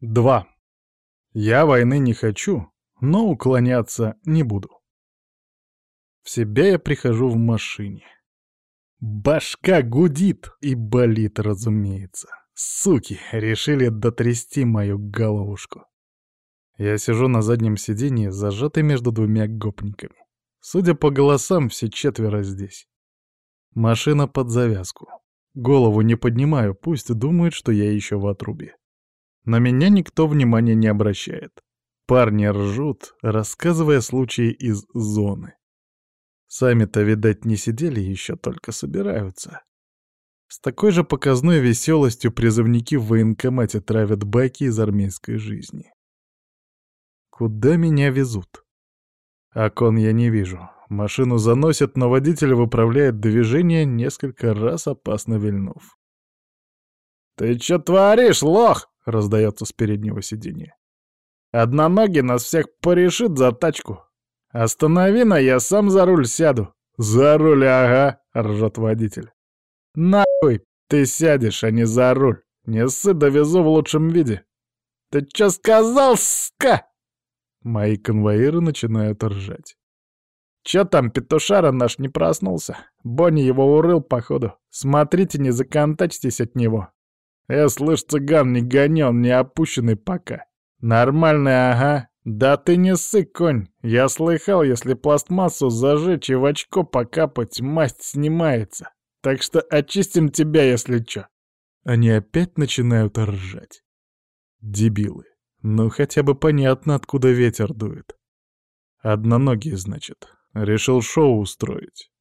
2. Я войны не хочу, но уклоняться не буду. В себя я прихожу в машине. Башка гудит и болит, разумеется. Суки, решили дотрясти мою головушку. Я сижу на заднем сиденье, зажатый между двумя гопниками. Судя по голосам, все четверо здесь. Машина под завязку. Голову не поднимаю, пусть думают, что я еще в отрубе. На меня никто внимания не обращает. Парни ржут, рассказывая случаи из зоны. Сами-то, видать, не сидели, еще только собираются. С такой же показной веселостью призывники в военкомате травят байки из армейской жизни. Куда меня везут? Окон я не вижу. Машину заносят, но водитель выправляет движение, несколько раз опасно вильнув. «Ты чё творишь, лох?» — раздается с переднего сиденья. «Одноногий нас всех порешит за тачку. Останови на, я сам за руль сяду». «За руль, ага», — ржет водитель. «Нахуй ты сядешь, а не за руль. Не ссы, довезу в лучшем виде». «Ты чё сказал, ска?» Мои конвоиры начинают ржать. «Чё там, петушара наш не проснулся? Бонни его урыл, походу. Смотрите, не законтачьтесь от него. Я слышь, цыган, не гони, он не опущенный пока. Нормальный, ага. Да ты не ссы, конь. Я слыхал, если пластмассу зажечь и в очко покапать, масть снимается. Так что очистим тебя, если чё. Они опять начинают ржать. Дебилы. Ну хотя бы понятно, откуда ветер дует. Одноногий, значит. Решил шоу устроить.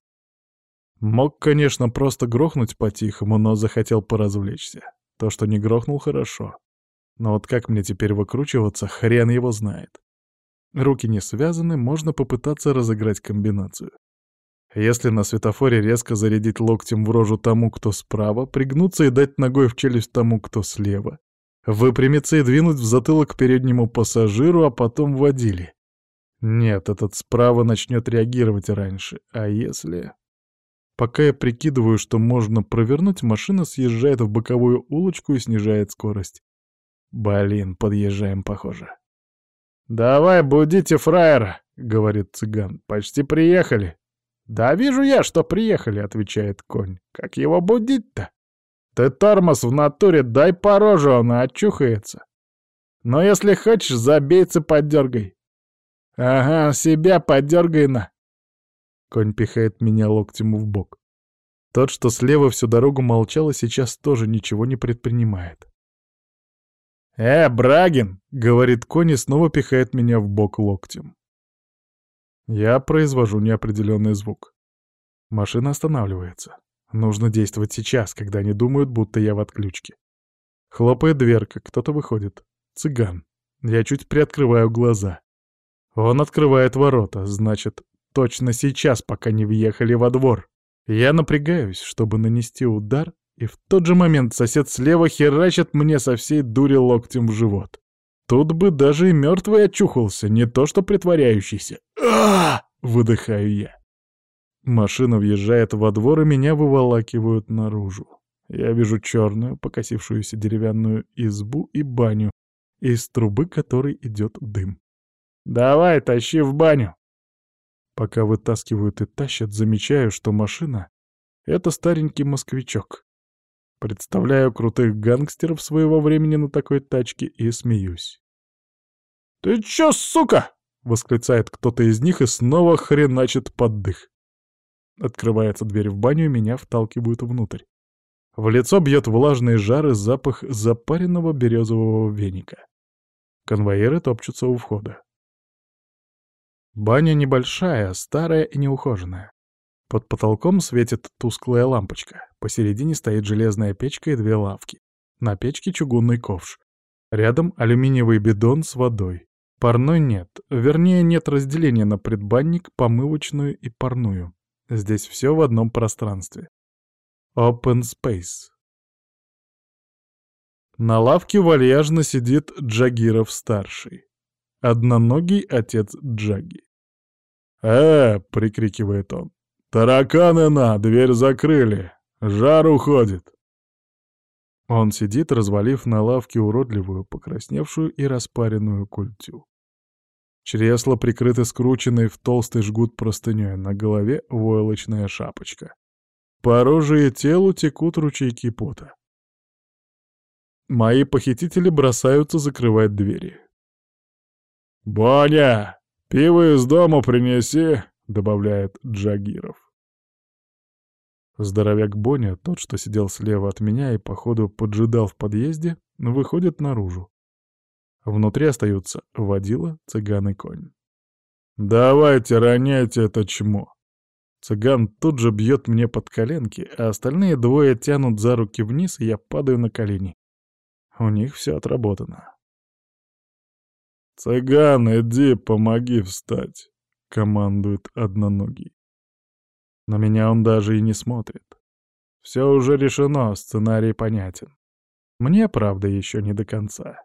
Мог, конечно, просто грохнуть по-тихому, но захотел поразвлечься. То, что не грохнул, хорошо. Но вот как мне теперь выкручиваться, хрен его знает. Руки не связаны, можно попытаться разыграть комбинацию. Если на светофоре резко зарядить локтем в рожу тому, кто справа, пригнуться и дать ногой в челюсть тому, кто слева, выпрямиться и двинуть в затылок переднему пассажиру, а потом водили. Нет, этот справа начнет реагировать раньше. А если... Пока я прикидываю, что можно провернуть, машина съезжает в боковую улочку и снижает скорость. Блин, подъезжаем, похоже. «Давай, будите фраера», — говорит цыган. «Почти приехали». «Да вижу я, что приехали», — отвечает конь. «Как его будить-то?» «Ты тормоз в натуре, дай по роже, он очухается. Но если хочешь, забейцы поддергай». «Ага, себя подергай на». Конь пихает меня локтем в бок. Тот, что слева всю дорогу молчал, и сейчас тоже ничего не предпринимает. «Э, Брагин!» — говорит конь и снова пихает меня в бок локтем. Я произвожу неопределенный звук. Машина останавливается. Нужно действовать сейчас, когда они думают, будто я в отключке. Хлопает дверка, кто-то выходит. Цыган. Я чуть приоткрываю глаза. Он открывает ворота, значит, точно сейчас, пока не въехали во двор. Я напрягаюсь, чтобы нанести удар, и в тот же момент сосед слева херачит мне со всей дури локтем в живот. Тут бы даже и мертвый очухался, не то что притворяющийся. а выдыхаю я. Машина въезжает во двор, и меня выволакивают наружу. Я вижу черную, покосившуюся деревянную избу и баню, из трубы которой идет дым. «Давай, тащи в баню!» Пока вытаскивают и тащат, замечаю, что машина — это старенький москвичок. Представляю крутых гангстеров своего времени на такой тачке и смеюсь. «Ты чё, сука?» — восклицает кто-то из них и снова хреначит под дых. Открывается дверь в баню, и меня вталкивают внутрь. В лицо бьет влажный жар и запах запаренного березового веника. Конвоиры топчутся у входа. Баня небольшая, старая и неухоженная. Под потолком светит тусклая лампочка. Посередине стоит железная печка и две лавки. На печке чугунный ковш. Рядом алюминиевый бидон с водой. Парной нет, вернее нет разделения на предбанник, помывочную и парную. Здесь все в одном пространстве. Open Space. На лавке вальяжно сидит Джагиров-старший. Одноногий отец Джаги. «Э!» — прикрикивает он. «Тараканы на, дверь закрыли. Жар уходит». Он сидит, развалив на лавке уродливую, покрасневшую и распаренную культю. Чресла прикрыты скрученной в толстый жгут простыней, на голове войлочная шапочка. По роже и телу текут ручейки пота. Мои похитители бросаются закрывать двери. «Боня, пиво из дома принеси!» — добавляет Джагиров. Здоровяк Боня, тот, что сидел слева от меня и, походу, поджидал в подъезде, выходит наружу. Внутри остаются водила, цыган и конь. «Давайте, роняйте это чмо!» Цыган тут же бьет мне под коленки, а остальные двое тянут за руки вниз, и я падаю на колени. У них все отработано. «Цыган, иди, помоги встать!» — командует одноногий. На меня он даже и не смотрит. Все уже решено, сценарий понятен. Мне, правда, еще не до конца.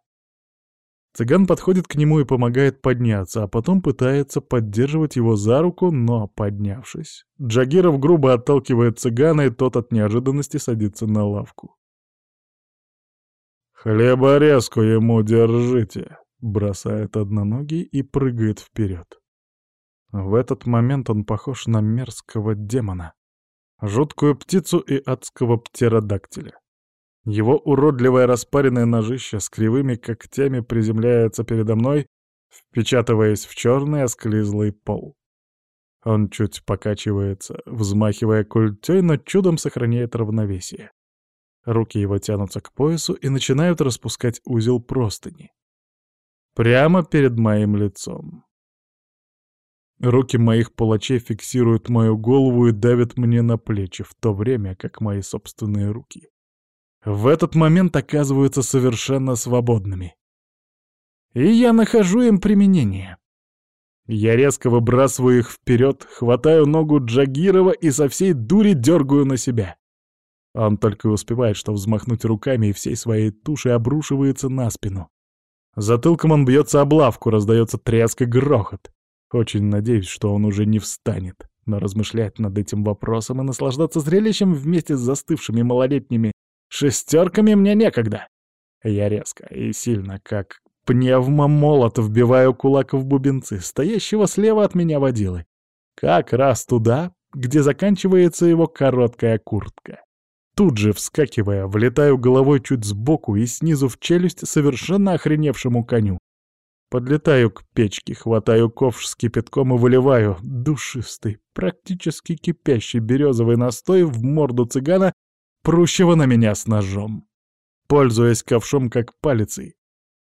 Цыган подходит к нему и помогает подняться, а потом пытается поддерживать его за руку, но, поднявшись, Джагиров грубо отталкивает цыгана, и тот от неожиданности садится на лавку. «Хлеборезку ему держите!» — бросает одноногий и прыгает вперед. В этот момент он похож на мерзкого демона, жуткую птицу и адского птеродактиля. Его уродливое распаренное ножище с кривыми когтями приземляется передо мной, впечатываясь в черный осклизлый пол. Он чуть покачивается, взмахивая культей, но чудом сохраняет равновесие. Руки его тянутся к поясу и начинают распускать узел простыни. Прямо перед моим лицом. Руки моих палачей фиксируют мою голову и давят мне на плечи, в то время как мои собственные руки в этот момент оказываются совершенно свободными. И я нахожу им применение. Я резко выбрасываю их вперед, хватаю ногу Джагирова и со всей дури дергаю на себя. Он только успевает, что взмахнуть руками и всей своей тушей обрушивается на спину. Затылком он бьется об лавку, раздается треск и грохот. Очень надеюсь, что он уже не встанет, но размышлять над этим вопросом и наслаждаться зрелищем вместе с застывшими малолетними шестерками мне некогда. Я резко и сильно, как пневмомолот, вбиваю кулак в бубенцы, стоящего слева от меня водилы. Как раз туда, где заканчивается его короткая куртка. Тут же, вскакивая, влетаю головой чуть сбоку и снизу в челюсть совершенно охреневшему коню. Подлетаю к печке, хватаю ковш с кипятком и выливаю душистый, практически кипящий березовый настой в морду цыгана, прущего на меня с ножом. Пользуясь ковшом как палицей,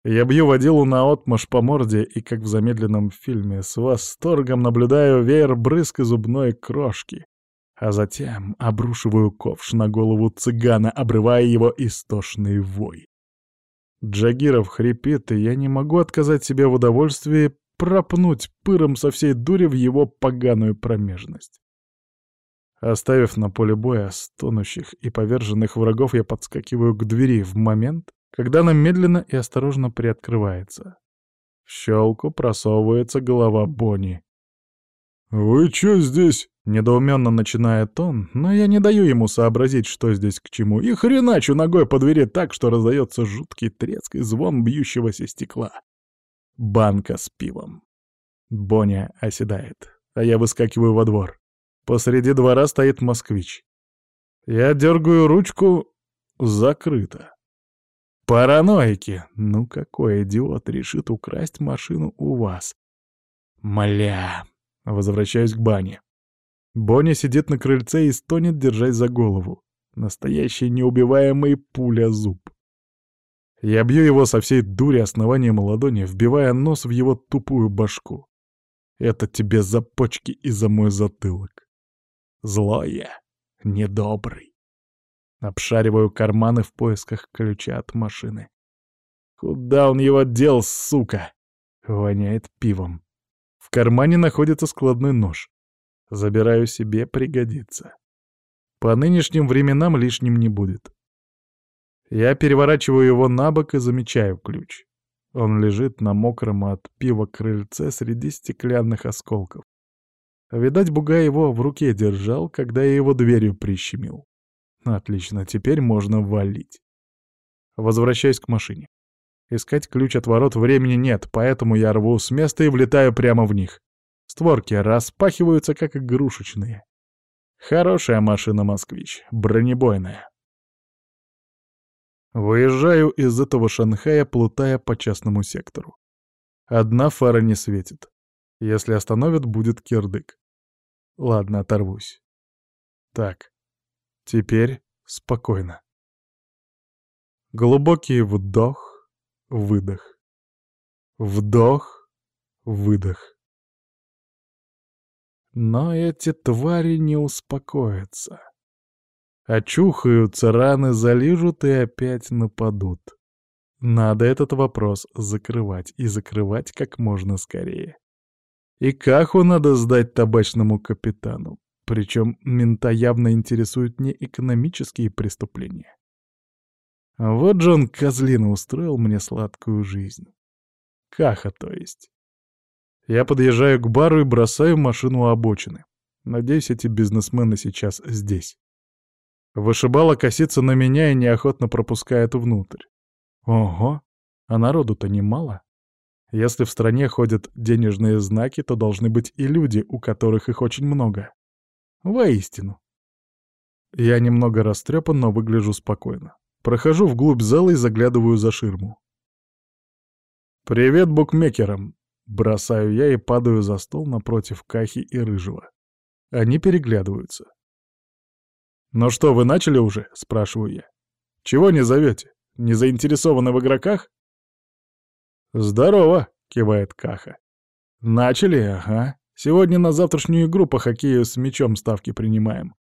я бью водилу наотмашь по морде и, как в замедленном фильме, с восторгом наблюдаю веер брызг и зубной крошки, а затем обрушиваю ковш на голову цыгана, обрывая его истошный вой. Джагиров хрипит, и я не могу отказать себе в удовольствии пропнуть пыром со всей дури в его поганую промежность. Оставив на поле боя стонущих и поверженных врагов, я подскакиваю к двери в момент, когда она медленно и осторожно приоткрывается. В щелку просовывается голова Бонни. «Вы чё здесь?» — недоуменно начинает он, но я не даю ему сообразить, что здесь к чему, и хреначу ногой по двери так, что раздается жуткий треск и звон бьющегося стекла. Банка с пивом. Боня оседает, а я выскакиваю во двор. Посреди двора стоит москвич. Я дергаю ручку, закрыто. Параноики! Ну какой идиот решит украсть машину у вас? Мля! Возвращаюсь к бане. Бонни сидит на крыльце и стонет, держась за голову. Настоящий неубиваемый пуля-зуб. Я бью его со всей дури основанием ладони, вбивая нос в его тупую башку. Это тебе за почки и за мой затылок. Злое, недобрый. Обшариваю карманы в поисках ключа от машины. Куда он его дел, сука? Воняет пивом кармане находится складной нож. Забираю себе, пригодится. По нынешним временам лишним не будет. Я переворачиваю его на бок и замечаю ключ. Он лежит на мокром от пива крыльце среди стеклянных осколков. Видать, буга его в руке держал, когда я его дверью прищемил. Отлично, теперь можно валить. Возвращаюсь к машине. Искать ключ от ворот времени нет, поэтому я рву с места и влетаю прямо в них. Створки распахиваются, как игрушечные. Хорошая машина «Москвич», бронебойная. Выезжаю из этого Шанхая, плутая по частному сектору. Одна фара не светит. Если остановят, будет кирдык. Ладно, оторвусь. Так, теперь спокойно. Глубокий вдох, выдох. Вдох, выдох. Но эти твари не успокоятся. Очухаются, раны залижут и опять нападут. Надо этот вопрос закрывать, и закрывать как можно скорее. И Каху надо сдать табачному капитану. Причем мента явно интересуют не экономические преступления. Вот Джон Козлина устроил мне сладкую жизнь. Каха, то есть. Я подъезжаю к бару и бросаю машину у обочины. Надеюсь, эти бизнесмены сейчас здесь. Вышибала косится на меня и неохотно пропускает внутрь. Ого, а народу-то немало. Если в стране ходят денежные знаки, то должны быть и люди, у которых их очень много. Воистину. Я немного растрепан, но выгляжу спокойно. Прохожу вглубь зала и заглядываю за ширму. «Привет букмекерам!» Бросаю я и падаю за стол напротив Кахи и Рыжего. Они переглядываются. «Ну что, вы начали уже?» — спрашиваю я. «Чего не зовете? Не заинтересованы в игроках?» «Здорово!» — кивает Каха. «Начали, ага. Сегодня на завтрашнюю игру по хоккею с мячом ставки принимаем.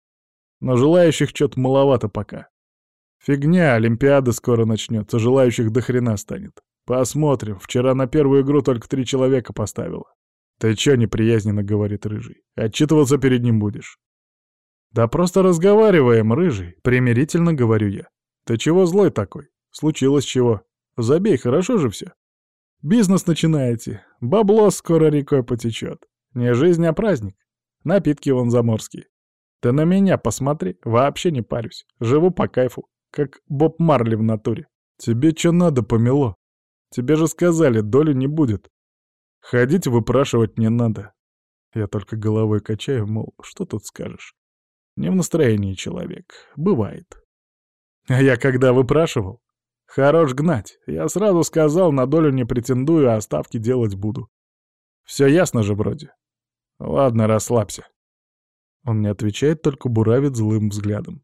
Но желающих что-то маловато пока. Фигня, Олимпиада скоро начнется, желающих до хрена станет. Посмотрим, вчера на первую игру только три человека поставила. Ты чё неприязненно, говорит Рыжий. Отчитываться перед ним будешь. «Да просто разговариваем, рыжий», — примирительно говорю я. «Ты чего злой такой? Случилось чего? Забей, хорошо же все. Бизнес начинаете, бабло скоро рекой потечет. Не жизнь, а праздник. Напитки вон заморские. Ты на меня посмотри, вообще не парюсь. Живу по кайфу, как Боб Марли в натуре. Тебе что надо, помело? Тебе же сказали, доли не будет. Ходить выпрашивать не надо. Я только головой качаю, мол, что тут скажешь. Не в настроении человек. Бывает. А я когда выпрашивал? Хорош гнать. Я сразу сказал, на долю не претендую, а ставки делать буду. Все ясно же вроде. Ладно, расслабься. Он не отвечает, только буравит злым взглядом.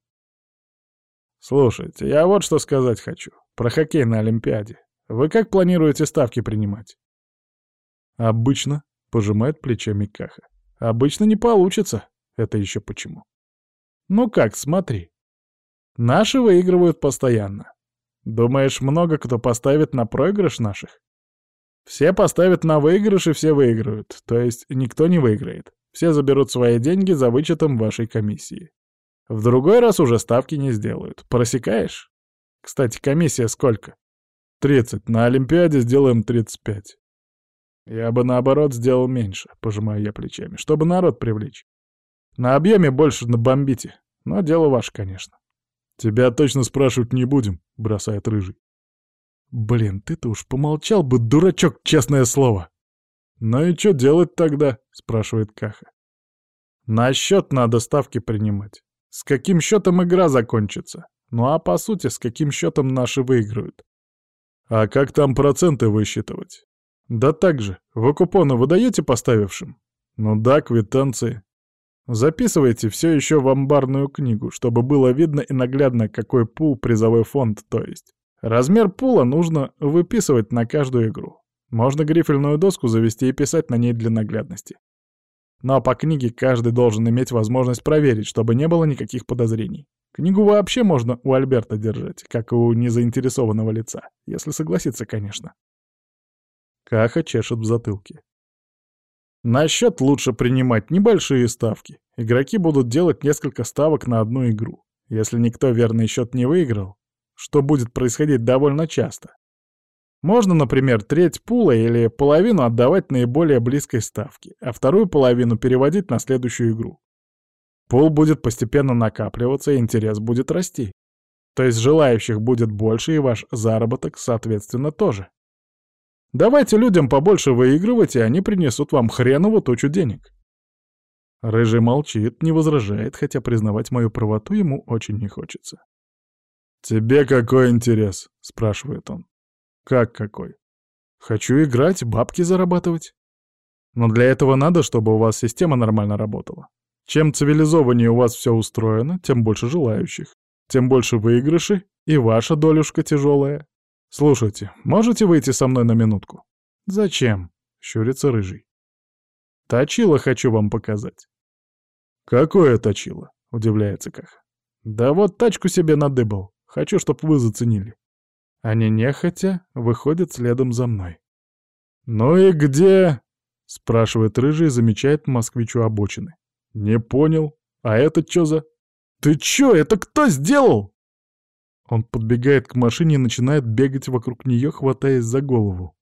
Слушайте, я вот что сказать хочу. Про хоккей на Олимпиаде. Вы как планируете ставки принимать? Обычно, пожимает плечами Каха. Обычно не получится. Это еще почему? Ну как, смотри. Наши выигрывают постоянно. Думаешь, много кто поставит на проигрыш наших? Все поставят на выигрыш и все выиграют. То есть никто не выиграет. Все заберут свои деньги за вычетом вашей комиссии. В другой раз уже ставки не сделают. Просекаешь? Кстати, комиссия сколько? 30. На Олимпиаде сделаем 35. Я бы наоборот сделал меньше, пожимаю я плечами, чтобы народ привлечь. На объеме больше набомбите. Но дело ваше, конечно. Тебя точно спрашивать не будем, бросает рыжий. Блин, ты-то уж помолчал бы, дурачок, честное слово. Ну и что делать тогда? спрашивает Каха. На счет надо ставки принимать. С каким счетом игра закончится? Ну а по сути, с каким счетом наши выиграют? А как там проценты высчитывать? Да так же, вы купоны выдаете поставившим? Ну да, квитанции. Записывайте все еще в амбарную книгу, чтобы было видно и наглядно, какой пул призовой фонд, то есть. Размер пула нужно выписывать на каждую игру. Можно грифельную доску завести и писать на ней для наглядности. Но по книге каждый должен иметь возможность проверить, чтобы не было никаких подозрений. Книгу вообще можно у Альберта держать, как и у незаинтересованного лица, если согласиться, конечно. Каха чешет в затылке. На счет лучше принимать небольшие ставки. Игроки будут делать несколько ставок на одну игру. Если никто верный счет не выиграл, что будет происходить довольно часто. Можно, например, треть пула или половину отдавать наиболее близкой ставке, а вторую половину переводить на следующую игру. Пул будет постепенно накапливаться, и интерес будет расти. То есть желающих будет больше, и ваш заработок, соответственно, тоже. Давайте людям побольше выигрывать, и они принесут вам хренову тучу денег. Рыжий молчит, не возражает, хотя признавать мою правоту ему очень не хочется. «Тебе какой интерес?» — спрашивает он. «Как какой?» «Хочу играть, бабки зарабатывать. Но для этого надо, чтобы у вас система нормально работала. Чем цивилизованнее у вас все устроено, тем больше желающих, тем больше выигрыши, и ваша долюшка тяжелая. Слушайте, можете выйти со мной на минутку? Зачем? Щурится рыжий. Точило хочу вам показать. Какое точило? Удивляется Ках. Да вот тачку себе надыбал. Хочу, чтоб вы заценили. Они нехотя выходят следом за мной. «Ну и где?» — спрашивает Рыжий и замечает москвичу обочины. «Не понял. А это чё за...» «Ты чё? Это кто сделал?» Он подбегает к машине и начинает бегать вокруг нее, хватаясь за голову.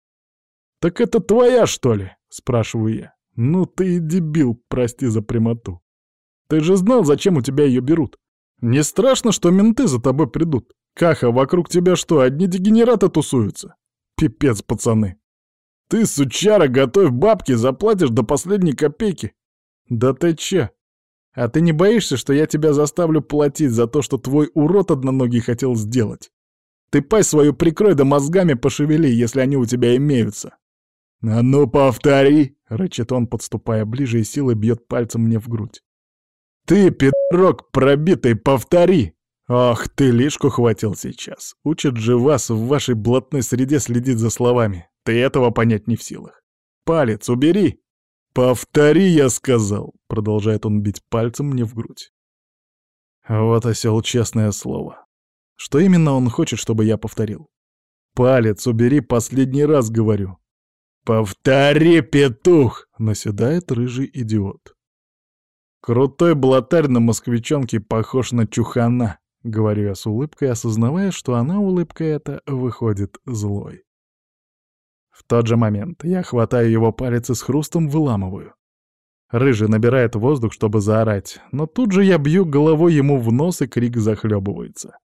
«Так это твоя, что ли?» — спрашиваю я. «Ну ты и дебил, прости за прямоту. Ты же знал, зачем у тебя ее берут. Не страшно, что менты за тобой придут? Каха, вокруг тебя что, одни дегенераты тусуются? Пипец, пацаны. Ты, сучара, готовь бабки, заплатишь до последней копейки. Да ты че? А ты не боишься, что я тебя заставлю платить за то, что твой урод одноногий хотел сделать? Ты пасть свою прикрой да мозгами пошевели, если они у тебя имеются. «А ну, повтори!» — рычит он, подступая ближе и силой бьет пальцем мне в грудь. «Ты, пидорок пробитый, повтори!» «Ох, ты лишку хватил сейчас. Учат же вас в вашей блатной среде следить за словами. Ты этого понять не в силах. Палец убери!» «Повтори, я сказал!» — продолжает он бить пальцем мне в грудь. Вот осел, честное слово. Что именно он хочет, чтобы я повторил? «Палец убери, последний раз говорю!» «Повтори, петух!» — наседает рыжий идиот. «Крутой блатарь на москвичонке похож на чухана», — говорю я с улыбкой, осознавая, что она улыбка эта выходит злой. В тот же момент я хватаю его палец и с хрустом выламываю. Рыжий набирает воздух, чтобы заорать, но тут же я бью головой ему в нос, и крик захлебывается.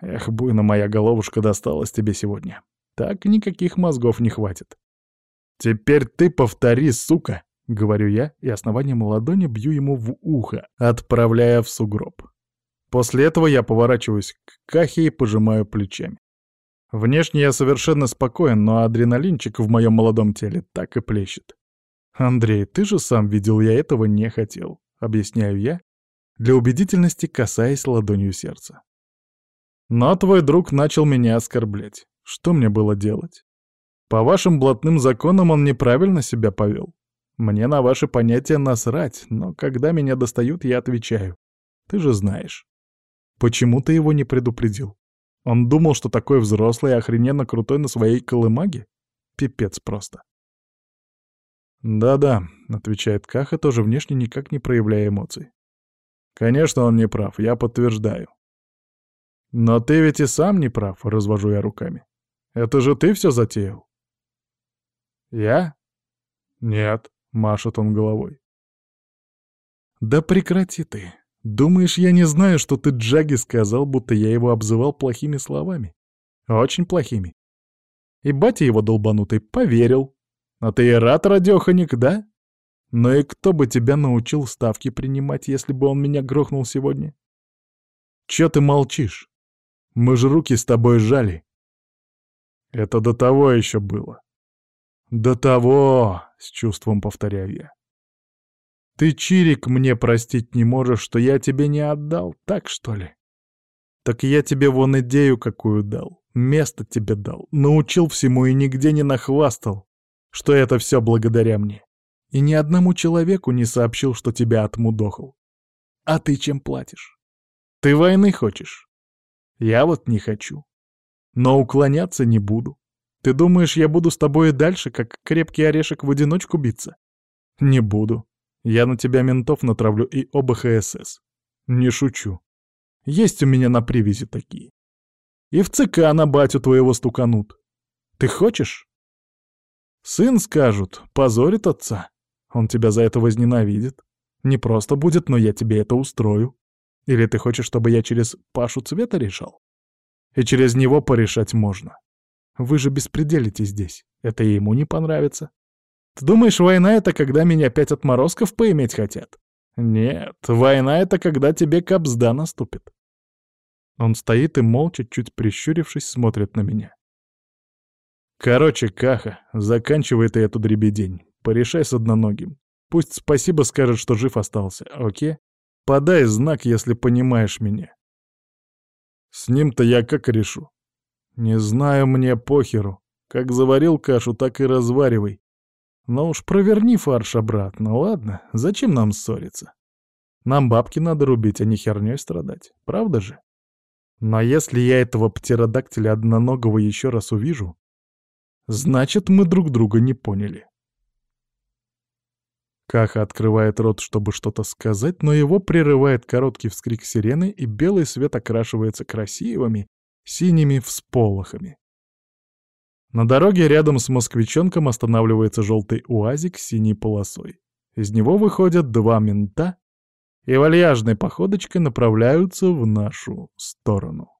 Эх, буйно моя головушка досталась тебе сегодня. Так никаких мозгов не хватит. Теперь ты повтори, сука, — говорю я, и основанием ладони бью ему в ухо, отправляя в сугроб. После этого я поворачиваюсь к Кахе и пожимаю плечами. Внешне я совершенно спокоен, но адреналинчик в моем молодом теле так и плещет. «Андрей, ты же сам видел, я этого не хотел», — объясняю я, для убедительности касаясь ладонью сердца. Но твой друг начал меня оскорблять. Что мне было делать? По вашим блатным законам он неправильно себя повел. Мне на ваши понятия насрать, но когда меня достают, я отвечаю. Ты же знаешь. Почему ты его не предупредил? Он думал, что такой взрослый и охрененно крутой на своей колымаге? Пипец просто. «Да-да», — отвечает Каха, тоже внешне никак не проявляя эмоций. «Конечно, он не прав, я подтверждаю». «Но ты ведь и сам не прав», — развожу я руками. «Это же ты все затеял». «Я?» «Нет», Машет он головой. «Да прекрати ты. Думаешь, я не знаю, что ты Джаги сказал, будто я его обзывал плохими словами? Очень плохими. И батя его долбанутый поверил. А ты и рад, радёханик, да? Но и кто бы тебя научил ставки принимать, если бы он меня грохнул сегодня? Чё ты молчишь? Мы же руки с тобой жали. Это до того еще было. До того, с чувством повторяю я. Ты, Чирик, мне простить не можешь, что я тебе не отдал, так что ли? Так я тебе вон идею какую дал, место тебе дал, научил всему и нигде не нахвастал, что это все благодаря мне. И ни одному человеку не сообщил, что тебя отмудохал. А ты чем платишь? Ты войны хочешь? Я вот не хочу. Но уклоняться не буду. Ты думаешь, я буду с тобой и дальше, как крепкий орешек в одиночку биться? Не буду. Я на тебя ментов натравлю и ОБХСС. Не шучу. Есть у меня на привязи такие. И в ЦК на батю твоего стуканут. Ты хочешь? Сын, скажут, позорит отца. Он тебя за это возненавидит. Не просто будет, но я тебе это устрою. Или ты хочешь, чтобы я через Пашу цвета решал? и через него порешать можно. Вы же беспределите здесь, это ему не понравится. Ты думаешь, война — это когда меня пять отморозков поиметь хотят? Нет, война — это когда тебе капсда наступит. Он стоит и молча, чуть прищурившись, смотрит на меня. Короче, Каха, заканчивай ты эту дребедень. Порешай с одноногим. Пусть спасибо скажет, что жив остался, окей? Подай знак, если понимаешь меня. С ним-то я как решу? Не знаю, мне похеру. Как заварил кашу, так и разваривай. Но уж проверни фарш обратно, ладно? Зачем нам ссориться? Нам бабки надо рубить, а не хернёй страдать. Правда же? Но если я этого птеродактиля одноногого еще раз увижу, значит, мы друг друга не поняли. Каха открывает рот, чтобы что-то сказать, но его прерывает короткий вскрик сирены, и белый свет окрашивается красивыми синими всполохами. На дороге рядом с москвичонком останавливается желтый уазик с синей полосой. Из него выходят два мента и вальяжной походочкой направляются в нашу сторону.